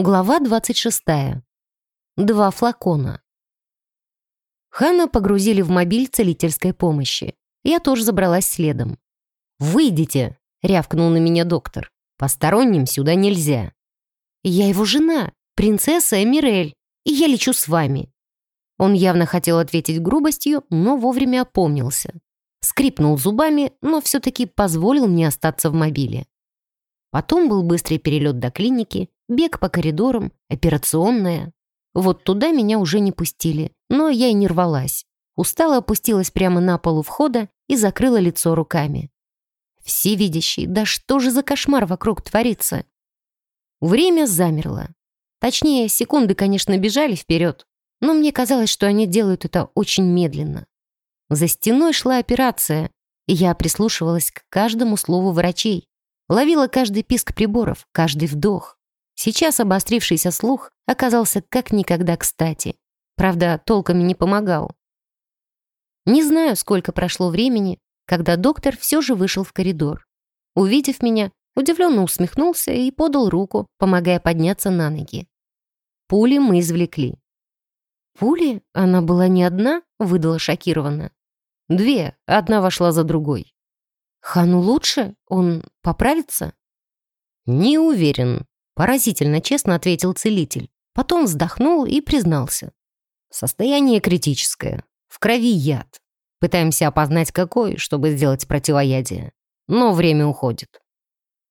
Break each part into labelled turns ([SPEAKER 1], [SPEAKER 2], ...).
[SPEAKER 1] Глава 26. Два флакона. Хана погрузили в мобиль целительской помощи. Я тоже забралась следом. «Выйдите!» — рявкнул на меня доктор. «Посторонним сюда нельзя». «Я его жена, принцесса Эмирель, и я лечу с вами». Он явно хотел ответить грубостью, но вовремя опомнился. Скрипнул зубами, но все-таки позволил мне остаться в мобиле. Потом был быстрый перелет до клиники, бег по коридорам, операционная. Вот туда меня уже не пустили, но я и не рвалась. Устала опустилась прямо на пол у входа и закрыла лицо руками. Всевидящий, да что же за кошмар вокруг творится? Время замерло. Точнее, секунды, конечно, бежали вперед, но мне казалось, что они делают это очень медленно. За стеной шла операция, и я прислушивалась к каждому слову врачей, Ловила каждый писк приборов, каждый вдох. Сейчас обострившийся слух оказался как никогда кстати. Правда, толком не помогал. Не знаю, сколько прошло времени, когда доктор все же вышел в коридор. Увидев меня, удивленно усмехнулся и подал руку, помогая подняться на ноги. Пули мы извлекли. «Пули? Она была не одна?» — выдала шокированно. «Две. Одна вошла за другой». Хану лучше? Он поправится? Не уверен. Поразительно честно ответил целитель. Потом вздохнул и признался. Состояние критическое. В крови яд. Пытаемся опознать какой, чтобы сделать противоядие. Но время уходит.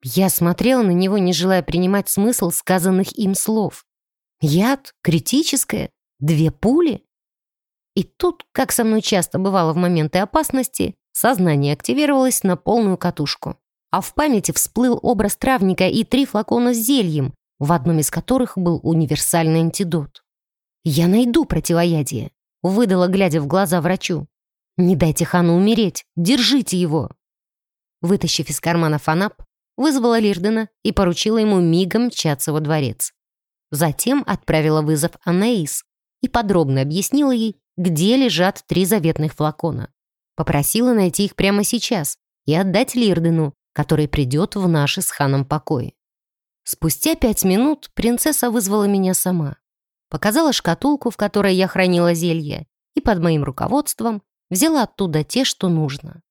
[SPEAKER 1] Я смотрела на него, не желая принимать смысл сказанных им слов. Яд? Критическое? Две пули? И тут, как со мной часто бывало в моменты опасности, Сознание активировалось на полную катушку. А в памяти всплыл образ травника и три флакона с зельем, в одном из которых был универсальный антидот. «Я найду противоядие», — выдала, глядя в глаза врачу. «Не дайте хану умереть, держите его!» Вытащив из кармана фанап, вызвала Лирдена и поручила ему мигом мчаться во дворец. Затем отправила вызов Анаис и подробно объяснила ей, где лежат три заветных флакона. Попросила найти их прямо сейчас и отдать Лирдену, который придет в наши с ханом покои. Спустя пять минут принцесса вызвала меня сама. Показала шкатулку, в которой я хранила зелье, и под моим руководством взяла оттуда те, что нужно.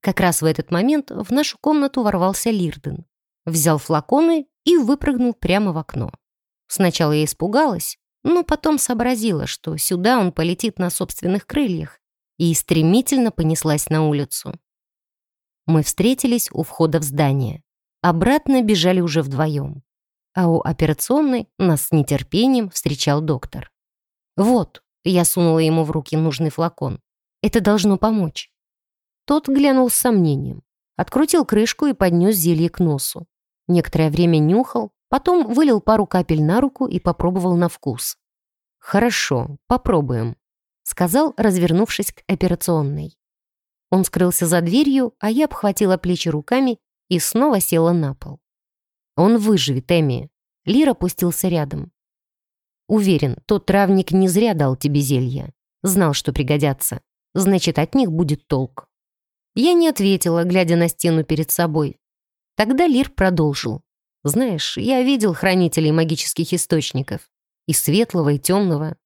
[SPEAKER 1] Как раз в этот момент в нашу комнату ворвался Лирден. Взял флаконы и выпрыгнул прямо в окно. Сначала я испугалась, но потом сообразила, что сюда он полетит на собственных крыльях, и стремительно понеслась на улицу. Мы встретились у входа в здание. Обратно бежали уже вдвоем. А у операционной нас с нетерпением встречал доктор. «Вот», — я сунула ему в руки нужный флакон. «Это должно помочь». Тот глянул с сомнением, открутил крышку и поднес зелье к носу. Некоторое время нюхал, потом вылил пару капель на руку и попробовал на вкус. «Хорошо, попробуем», сказал, развернувшись к операционной. Он скрылся за дверью, а я обхватила плечи руками и снова села на пол. «Он выживет, Эми». Лир опустился рядом. «Уверен, тот травник не зря дал тебе зелья. Знал, что пригодятся. Значит, от них будет толк». Я не ответила, глядя на стену перед собой. Тогда Лир продолжил. «Знаешь, я видел хранителей магических источников. И светлого, и темного.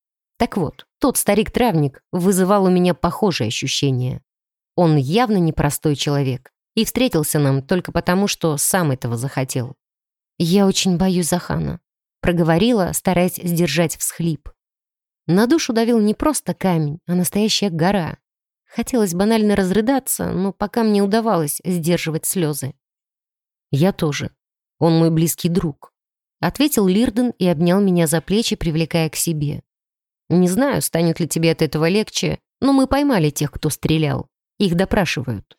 [SPEAKER 1] Так вот, тот старик-травник вызывал у меня похожие ощущения. Он явно непростой человек и встретился нам только потому, что сам этого захотел. «Я очень боюсь Захана», — проговорила, стараясь сдержать всхлип. На душу давил не просто камень, а настоящая гора. Хотелось банально разрыдаться, но пока мне удавалось сдерживать слезы. «Я тоже. Он мой близкий друг», — ответил Лирден и обнял меня за плечи, привлекая к себе. Не знаю, станет ли тебе от этого легче, но мы поймали тех, кто стрелял. Их допрашивают.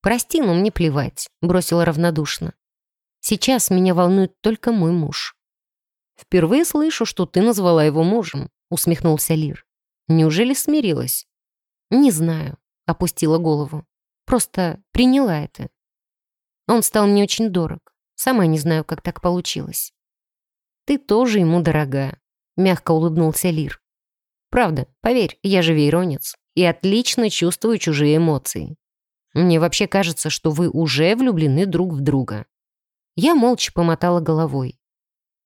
[SPEAKER 1] Прости, но мне плевать, бросила равнодушно. Сейчас меня волнует только мой муж. Впервые слышу, что ты назвала его мужем, усмехнулся Лир. Неужели смирилась? Не знаю, опустила голову. Просто приняла это. Он стал мне очень дорог. Сама не знаю, как так получилось. Ты тоже ему дорога, мягко улыбнулся Лир. Правда, поверь, я же вейронец и отлично чувствую чужие эмоции. Мне вообще кажется, что вы уже влюблены друг в друга. Я молча помотала головой.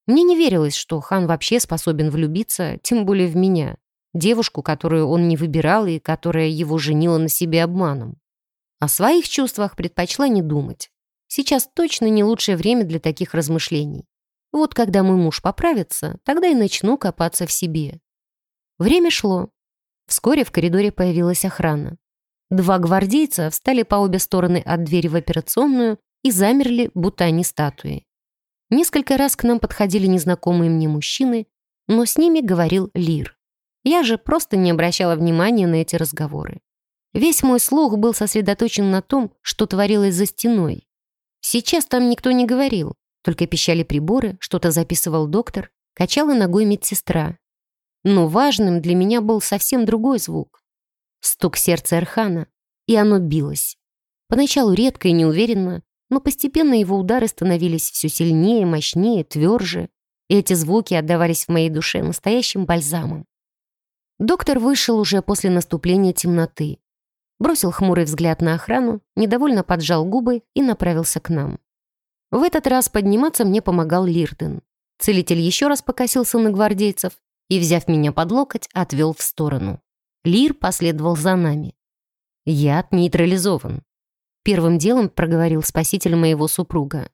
[SPEAKER 1] Мне не верилось, что хан вообще способен влюбиться, тем более в меня, девушку, которую он не выбирал и которая его женила на себе обманом. О своих чувствах предпочла не думать. Сейчас точно не лучшее время для таких размышлений. Вот когда мой муж поправится, тогда и начну копаться в себе. Время шло. Вскоре в коридоре появилась охрана. Два гвардейца встали по обе стороны от двери в операционную и замерли, будто они статуи. Несколько раз к нам подходили незнакомые мне мужчины, но с ними говорил Лир. Я же просто не обращала внимания на эти разговоры. Весь мой слух был сосредоточен на том, что творилось за стеной. Сейчас там никто не говорил, только пищали приборы, что-то записывал доктор, качала ногой медсестра. Но важным для меня был совсем другой звук. Стук сердца Эрхана, и оно билось. Поначалу редко и неуверенно, но постепенно его удары становились все сильнее, мощнее, тверже, и эти звуки отдавались в моей душе настоящим бальзамом. Доктор вышел уже после наступления темноты. Бросил хмурый взгляд на охрану, недовольно поджал губы и направился к нам. В этот раз подниматься мне помогал Лирден. Целитель еще раз покосился на гвардейцев и, взяв меня под локоть, отвел в сторону. Лир последовал за нами. Яд нейтрализован. Первым делом проговорил спаситель моего супруга.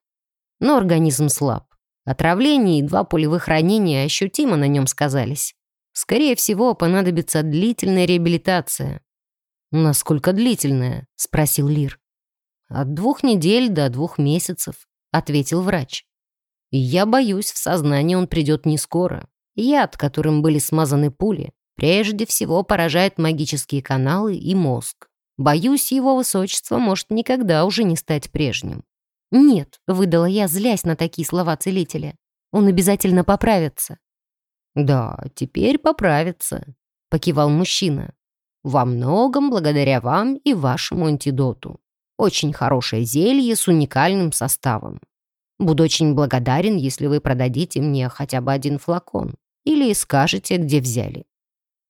[SPEAKER 1] Но организм слаб. Отравление и два пулевых ранения ощутимо на нем сказались. Скорее всего, понадобится длительная реабилитация. «Насколько длительная?» — спросил Лир. «От двух недель до двух месяцев», — ответил врач. «Я боюсь, в сознание он придет не скоро. Яд, которым были смазаны пули, прежде всего поражает магические каналы и мозг. Боюсь, его высочество может никогда уже не стать прежним. «Нет», — выдала я, злясь на такие слова целителя. «Он обязательно поправится». «Да, теперь поправится», — покивал мужчина. «Во многом благодаря вам и вашему антидоту. Очень хорошее зелье с уникальным составом. Буду очень благодарен, если вы продадите мне хотя бы один флакон или скажете, где взяли».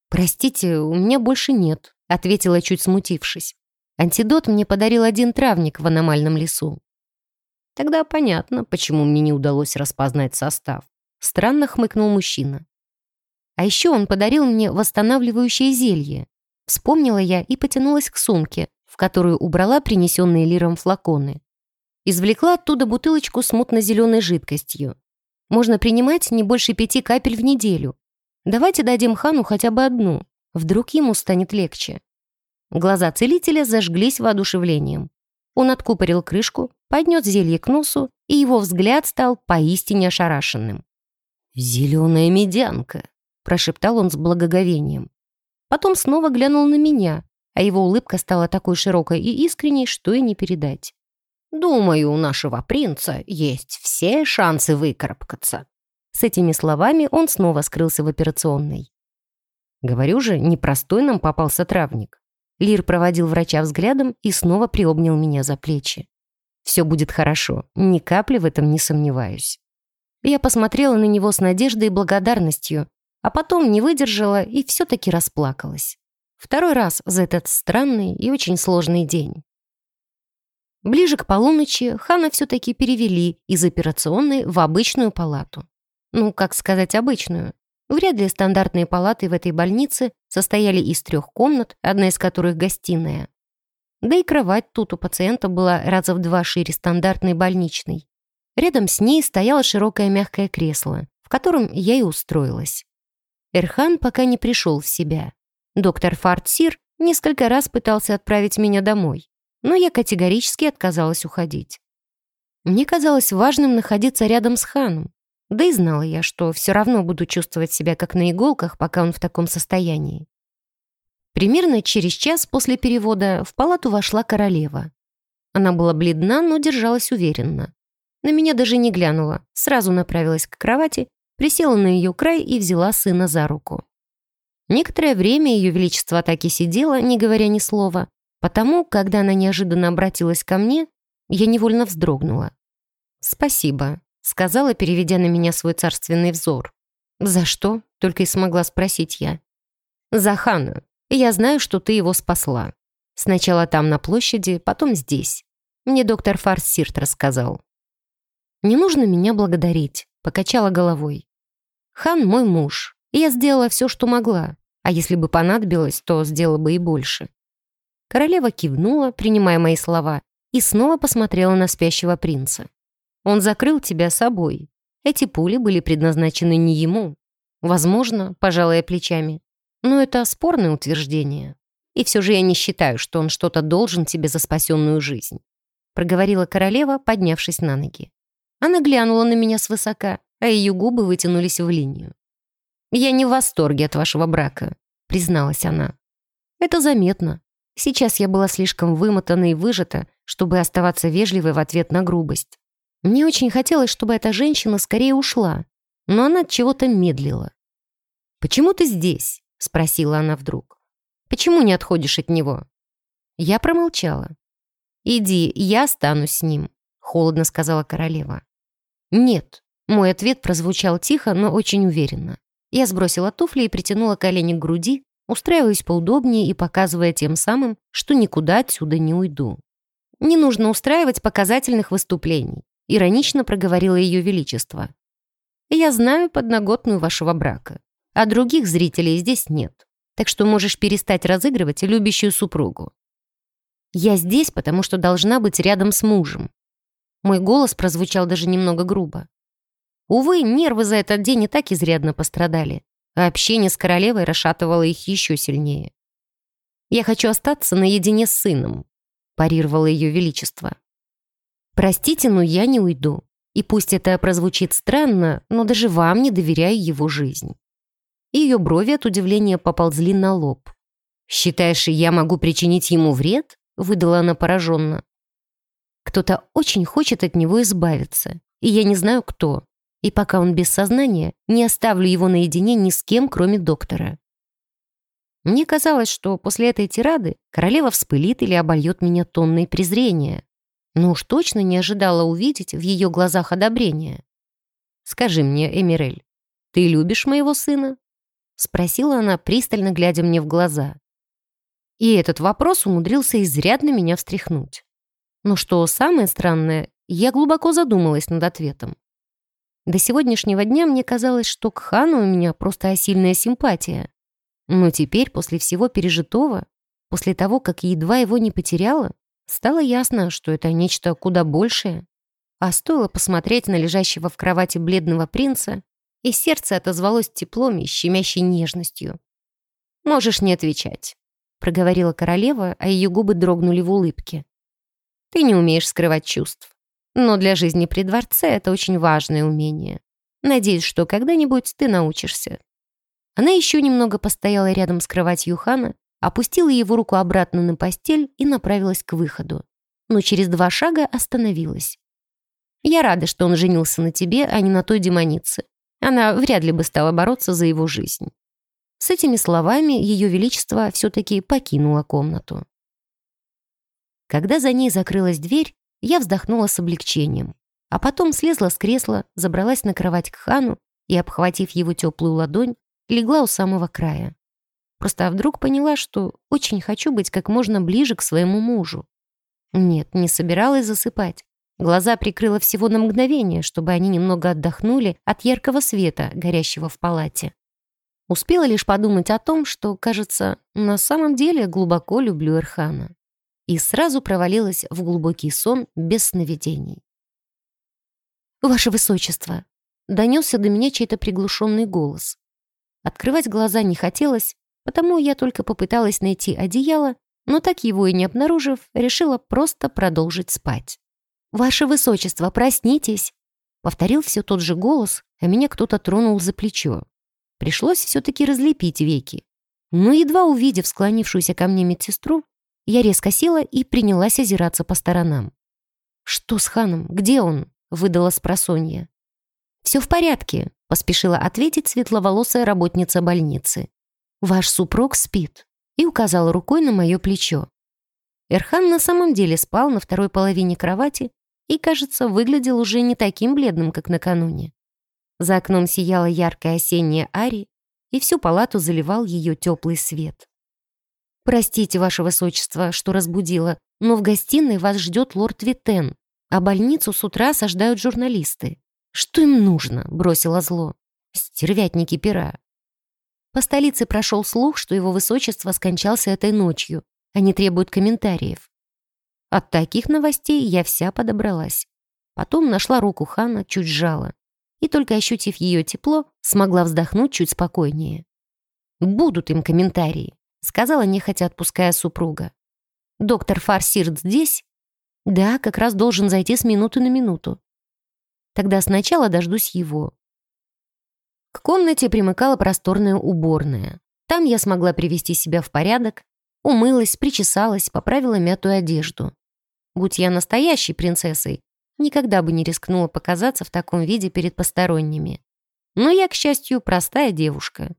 [SPEAKER 1] «Простите, у меня больше нет», — ответила, чуть смутившись. «Антидот мне подарил один травник в аномальном лесу». «Тогда понятно, почему мне не удалось распознать состав», — странно хмыкнул мужчина. «А еще он подарил мне восстанавливающее зелье». Вспомнила я и потянулась к сумке, в которую убрала принесенные лиром флаконы. Извлекла оттуда бутылочку с мутно-зеленой жидкостью. Можно принимать не больше пяти капель в неделю. Давайте дадим хану хотя бы одну. Вдруг ему станет легче. Глаза целителя зажглись воодушевлением. Он откупорил крышку, поднес зелье к носу, и его взгляд стал поистине ошарашенным. «Зеленая медянка», — прошептал он с благоговением. Потом снова глянул на меня, а его улыбка стала такой широкой и искренней, что и не передать. Думаю, у нашего принца есть все шансы выкарабкаться». С этими словами он снова скрылся в операционной. Говорю же, непростой нам попался травник. Лир проводил врача взглядом и снова приобнял меня за плечи. «Все будет хорошо, ни капли в этом не сомневаюсь». Я посмотрела на него с надеждой и благодарностью, а потом не выдержала и все-таки расплакалась. Второй раз за этот странный и очень сложный день. Ближе к полуночи Хана все-таки перевели из операционной в обычную палату. Ну, как сказать обычную. Вряд ли стандартные палаты в этой больнице состояли из трех комнат, одна из которых гостиная. Да и кровать тут у пациента была раза в два шире стандартной больничной. Рядом с ней стояло широкое мягкое кресло, в котором я и устроилась. Эрхан пока не пришел в себя. Доктор Фартсир несколько раз пытался отправить меня домой но я категорически отказалась уходить. Мне казалось важным находиться рядом с Ханом, да и знала я, что все равно буду чувствовать себя как на иголках, пока он в таком состоянии. Примерно через час после перевода в палату вошла королева. Она была бледна, но держалась уверенно. На меня даже не глянула, сразу направилась к кровати, присела на ее край и взяла сына за руку. Некоторое время ее величество так и сидела, не говоря ни слова, Потому, когда она неожиданно обратилась ко мне, я невольно вздрогнула. «Спасибо», — сказала, переведя на меня свой царственный взор. «За что?» — только и смогла спросить я. «За Хана. Я знаю, что ты его спасла. Сначала там, на площади, потом здесь. Мне доктор Фарсирт рассказал». «Не нужно меня благодарить», — покачала головой. «Хан мой муж, я сделала все, что могла, а если бы понадобилось, то сделала бы и больше». Королева кивнула, принимая мои слова, и снова посмотрела на спящего принца. «Он закрыл тебя собой. Эти пули были предназначены не ему. Возможно, пожалуй, плечами. Но это спорное утверждение. И все же я не считаю, что он что-то должен тебе за спасенную жизнь», проговорила королева, поднявшись на ноги. Она глянула на меня свысока, а ее губы вытянулись в линию. «Я не в восторге от вашего брака», — призналась она. «Это заметно. Сейчас я была слишком вымотана и выжата, чтобы оставаться вежливой в ответ на грубость. Мне очень хотелось, чтобы эта женщина скорее ушла, но она от чего-то медлила. «Почему ты здесь?» — спросила она вдруг. «Почему не отходишь от него?» Я промолчала. «Иди, я останусь с ним», — холодно сказала королева. «Нет». Мой ответ прозвучал тихо, но очень уверенно. Я сбросила туфли и притянула колени к груди, устраиваясь поудобнее и показывая тем самым, что никуда отсюда не уйду. «Не нужно устраивать показательных выступлений», иронично проговорила Ее Величество. «Я знаю подноготную вашего брака, а других зрителей здесь нет, так что можешь перестать разыгрывать любящую супругу. Я здесь, потому что должна быть рядом с мужем». Мой голос прозвучал даже немного грубо. Увы, нервы за этот день и так изрядно пострадали а общение с королевой расшатывало их еще сильнее. «Я хочу остаться наедине с сыном», — парировало ее величество. «Простите, но я не уйду. И пусть это прозвучит странно, но даже вам не доверяю его жизнь». Ее брови от удивления поползли на лоб. «Считаешь, я могу причинить ему вред?» — выдала она пораженно. «Кто-то очень хочет от него избавиться, и я не знаю, кто. И пока он без сознания, не оставлю его наедине ни с кем, кроме доктора. Мне казалось, что после этой тирады королева вспылит или обольет меня тонной презрения. Но уж точно не ожидала увидеть в ее глазах одобрение. «Скажи мне, Эмирель, ты любишь моего сына?» Спросила она, пристально глядя мне в глаза. И этот вопрос умудрился изрядно меня встряхнуть. Но что самое странное, я глубоко задумалась над ответом. До сегодняшнего дня мне казалось, что к Хану у меня просто осильная симпатия. Но теперь, после всего пережитого, после того, как едва его не потеряла, стало ясно, что это нечто куда большее. А стоило посмотреть на лежащего в кровати бледного принца, и сердце отозвалось теплом и щемящей нежностью. «Можешь не отвечать», — проговорила королева, а ее губы дрогнули в улыбке. «Ты не умеешь скрывать чувств. Но для жизни при дворце это очень важное умение. Надеюсь, что когда-нибудь ты научишься». Она еще немного постояла рядом с кроватью Хана, опустила его руку обратно на постель и направилась к выходу. Но через два шага остановилась. «Я рада, что он женился на тебе, а не на той демонице. Она вряд ли бы стала бороться за его жизнь». С этими словами Ее Величество все-таки покинуло комнату. Когда за ней закрылась дверь, я вздохнула с облегчением, а потом слезла с кресла, забралась на кровать к хану и, обхватив его теплую ладонь, легла у самого края. Просто вдруг поняла, что очень хочу быть как можно ближе к своему мужу. Нет, не собиралась засыпать. Глаза прикрыла всего на мгновение, чтобы они немного отдохнули от яркого света, горящего в палате. Успела лишь подумать о том, что, кажется, на самом деле глубоко люблю Эрхана и сразу провалилась в глубокий сон без сновидений. «Ваше Высочество!» — донесся до меня чей-то приглушенный голос. Открывать глаза не хотелось, потому я только попыталась найти одеяло, но так его и не обнаружив, решила просто продолжить спать. «Ваше Высочество, проснитесь!» Повторил все тот же голос, а меня кто-то тронул за плечо. Пришлось все-таки разлепить веки. Но едва увидев склонившуюся ко мне медсестру, я резко села и принялась озираться по сторонам. «Что с ханом? Где он?» — выдала спросонья. «Все в порядке», — поспешила ответить светловолосая работница больницы. «Ваш супруг спит», — и указала рукой на мое плечо. Эрхан на самом деле спал на второй половине кровати и, кажется, выглядел уже не таким бледным, как накануне. За окном сияла яркая осенняя ари, и всю палату заливал ее теплый свет. «Простите, ваше высочество, что разбудила, но в гостиной вас ждет лорд Витен, а больницу с утра осаждают журналисты. «Что им нужно?» — бросила зло. «Стервятники пера». По столице прошел слух, что его высочество скончался этой ночью. Они требуют комментариев. От таких новостей я вся подобралась. Потом нашла руку хана, чуть сжала. И только ощутив ее тепло, смогла вздохнуть чуть спокойнее. «Будут им комментарии», — сказала нехотя отпуская супруга. «Доктор Фарсирт здесь?» «Да, как раз должен зайти с минуты на минуту». «Тогда сначала дождусь его». К комнате примыкала просторная уборная. Там я смогла привести себя в порядок, умылась, причесалась, поправила мятую одежду. Будь я настоящей принцессой, никогда бы не рискнула показаться в таком виде перед посторонними. Но я, к счастью, простая девушка.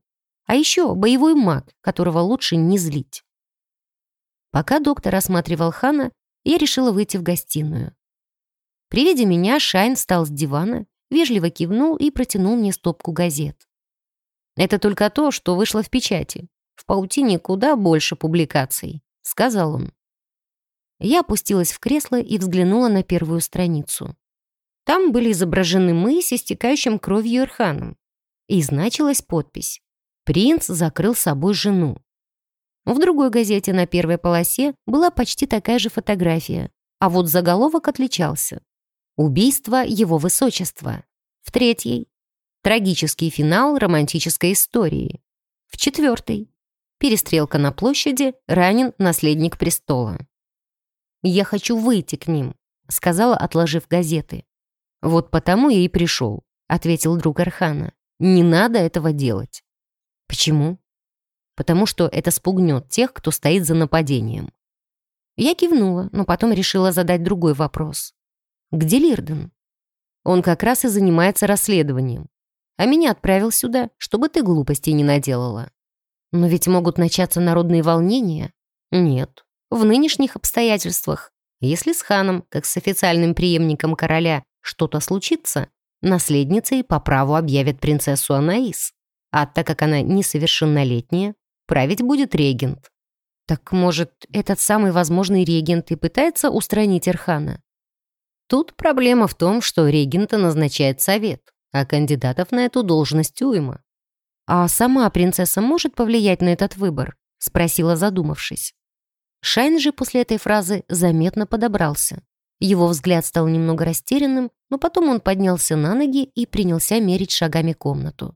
[SPEAKER 1] А еще боевой маг, которого лучше не злить. Пока доктор осматривал Хана, я решила выйти в гостиную. При виде меня Шайн встал с дивана, вежливо кивнул и протянул мне стопку газет. «Это только то, что вышло в печати. В паутине куда больше публикаций», — сказал он. Я опустилась в кресло и взглянула на первую страницу. Там были изображены мы с истекающим кровью Ирханом. И значилась подпись «Принц закрыл собой жену». В другой газете на первой полосе была почти такая же фотография, а вот заголовок отличался. «Убийство его высочества». В третьей — трагический финал романтической истории. В четвертой — перестрелка на площади, ранен наследник престола. «Я хочу выйти к ним», — сказала, отложив газеты. «Вот потому я и пришел», — ответил друг Архана. «Не надо этого делать». «Почему?» «Потому что это спугнет тех, кто стоит за нападением». Я кивнула, но потом решила задать другой вопрос. «Где Лирден?» «Он как раз и занимается расследованием. А меня отправил сюда, чтобы ты глупостей не наделала». «Но ведь могут начаться народные волнения». «Нет, в нынешних обстоятельствах, если с ханом, как с официальным преемником короля, что-то случится, наследницей по праву объявят принцессу Анаис. А так как она несовершеннолетняя, править будет регент. Так, может, этот самый возможный регент и пытается устранить Эрхана? Тут проблема в том, что регента назначает совет, а кандидатов на эту должность уйма. «А сама принцесса может повлиять на этот выбор?» — спросила, задумавшись. Шайн же после этой фразы заметно подобрался. Его взгляд стал немного растерянным, но потом он поднялся на ноги и принялся мерить шагами комнату.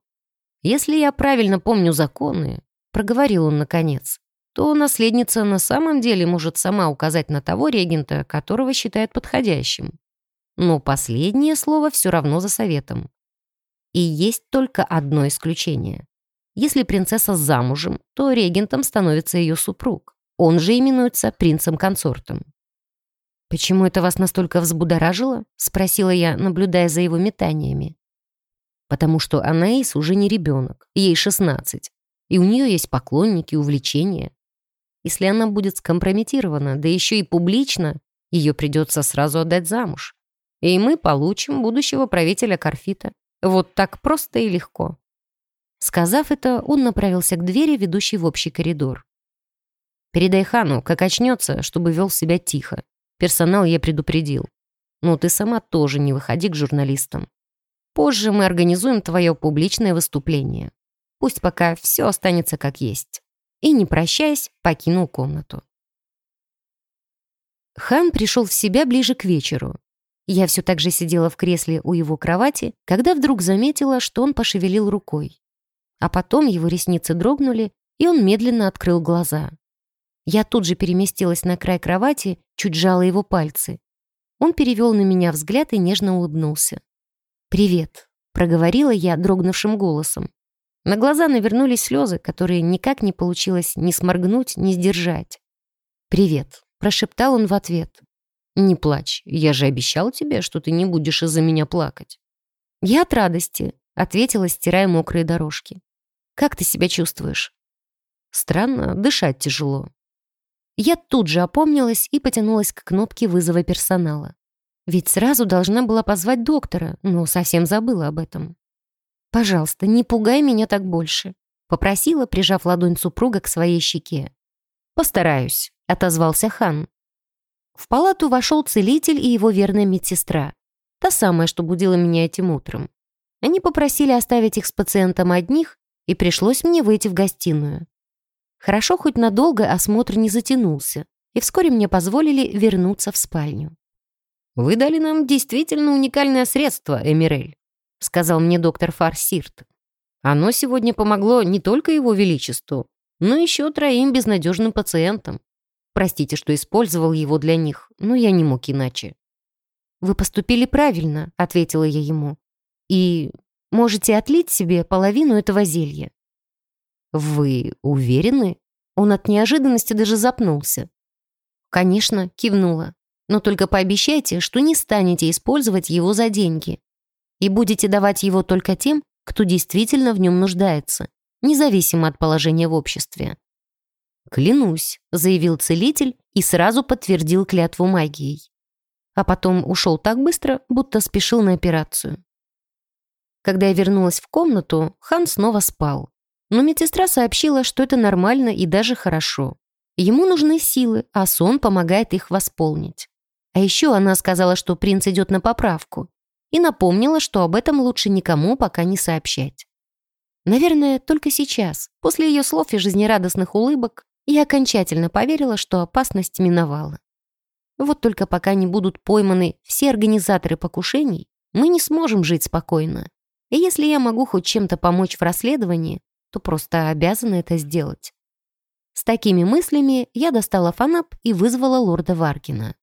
[SPEAKER 1] «Если я правильно помню законы», — проговорил он наконец, то наследница на самом деле может сама указать на того регента, которого считает подходящим. Но последнее слово все равно за советом. И есть только одно исключение. Если принцесса замужем, то регентом становится ее супруг. Он же именуется принцем-консортом. «Почему это вас настолько взбудоражило?» — спросила я, наблюдая за его метаниями. «Потому что Анаис уже не ребенок, ей 16, и у нее есть поклонники, увлечения. Если она будет скомпрометирована, да еще и публично, ее придется сразу отдать замуж. И мы получим будущего правителя Карфита. Вот так просто и легко». Сказав это, он направился к двери, ведущей в общий коридор. Передай хану, как очнется, чтобы вел себя тихо. Персонал я предупредил. Ну, ты сама тоже не выходи к журналистам. Позже мы организуем твое публичное выступление. Пусть пока все останется как есть». И, не прощаясь, покинул комнату. Хан пришел в себя ближе к вечеру. Я все так же сидела в кресле у его кровати, когда вдруг заметила, что он пошевелил рукой. А потом его ресницы дрогнули, и он медленно открыл глаза. Я тут же переместилась на край кровати, чуть жала его пальцы. Он перевел на меня взгляд и нежно улыбнулся. «Привет», — проговорила я дрогнувшим голосом. На глаза навернулись слезы, которые никак не получилось ни сморгнуть, ни сдержать. «Привет», — прошептал он в ответ. «Не плачь, я же обещал тебе, что ты не будешь из-за меня плакать». «Я от радости», — ответила, стирая мокрые дорожки. «Как ты себя чувствуешь?» «Странно, дышать тяжело. Я тут же опомнилась и потянулась к кнопке вызова персонала. Ведь сразу должна была позвать доктора, но совсем забыла об этом. «Пожалуйста, не пугай меня так больше», — попросила, прижав ладонь супруга к своей щеке. «Постараюсь», — отозвался хан. В палату вошел целитель и его верная медсестра. Та самая, что будила меня этим утром. Они попросили оставить их с пациентом одних, и пришлось мне выйти в гостиную. Хорошо, хоть надолго осмотр не затянулся, и вскоре мне позволили вернуться в спальню. «Вы дали нам действительно уникальное средство, Эмирель», сказал мне доктор Фарсирт. «Оно сегодня помогло не только его величеству, но еще троим безнадежным пациентам. Простите, что использовал его для них, но я не мог иначе». «Вы поступили правильно», — ответила я ему. «И можете отлить себе половину этого зелья». «Вы уверены?» Он от неожиданности даже запнулся. «Конечно», — кивнула. «Но только пообещайте, что не станете использовать его за деньги. И будете давать его только тем, кто действительно в нем нуждается, независимо от положения в обществе». «Клянусь», — заявил целитель и сразу подтвердил клятву магией. А потом ушел так быстро, будто спешил на операцию. Когда я вернулась в комнату, Хан снова спал. Но медсестра сообщила, что это нормально и даже хорошо. Ему нужны силы, а сон помогает их восполнить. А еще она сказала, что принц идет на поправку. И напомнила, что об этом лучше никому пока не сообщать. Наверное, только сейчас, после ее слов и жизнерадостных улыбок, я окончательно поверила, что опасность миновала. Вот только пока не будут пойманы все организаторы покушений, мы не сможем жить спокойно. И если я могу хоть чем-то помочь в расследовании, то просто обязана это сделать. С такими мыслями я достала фанап и вызвала лорда Варкина.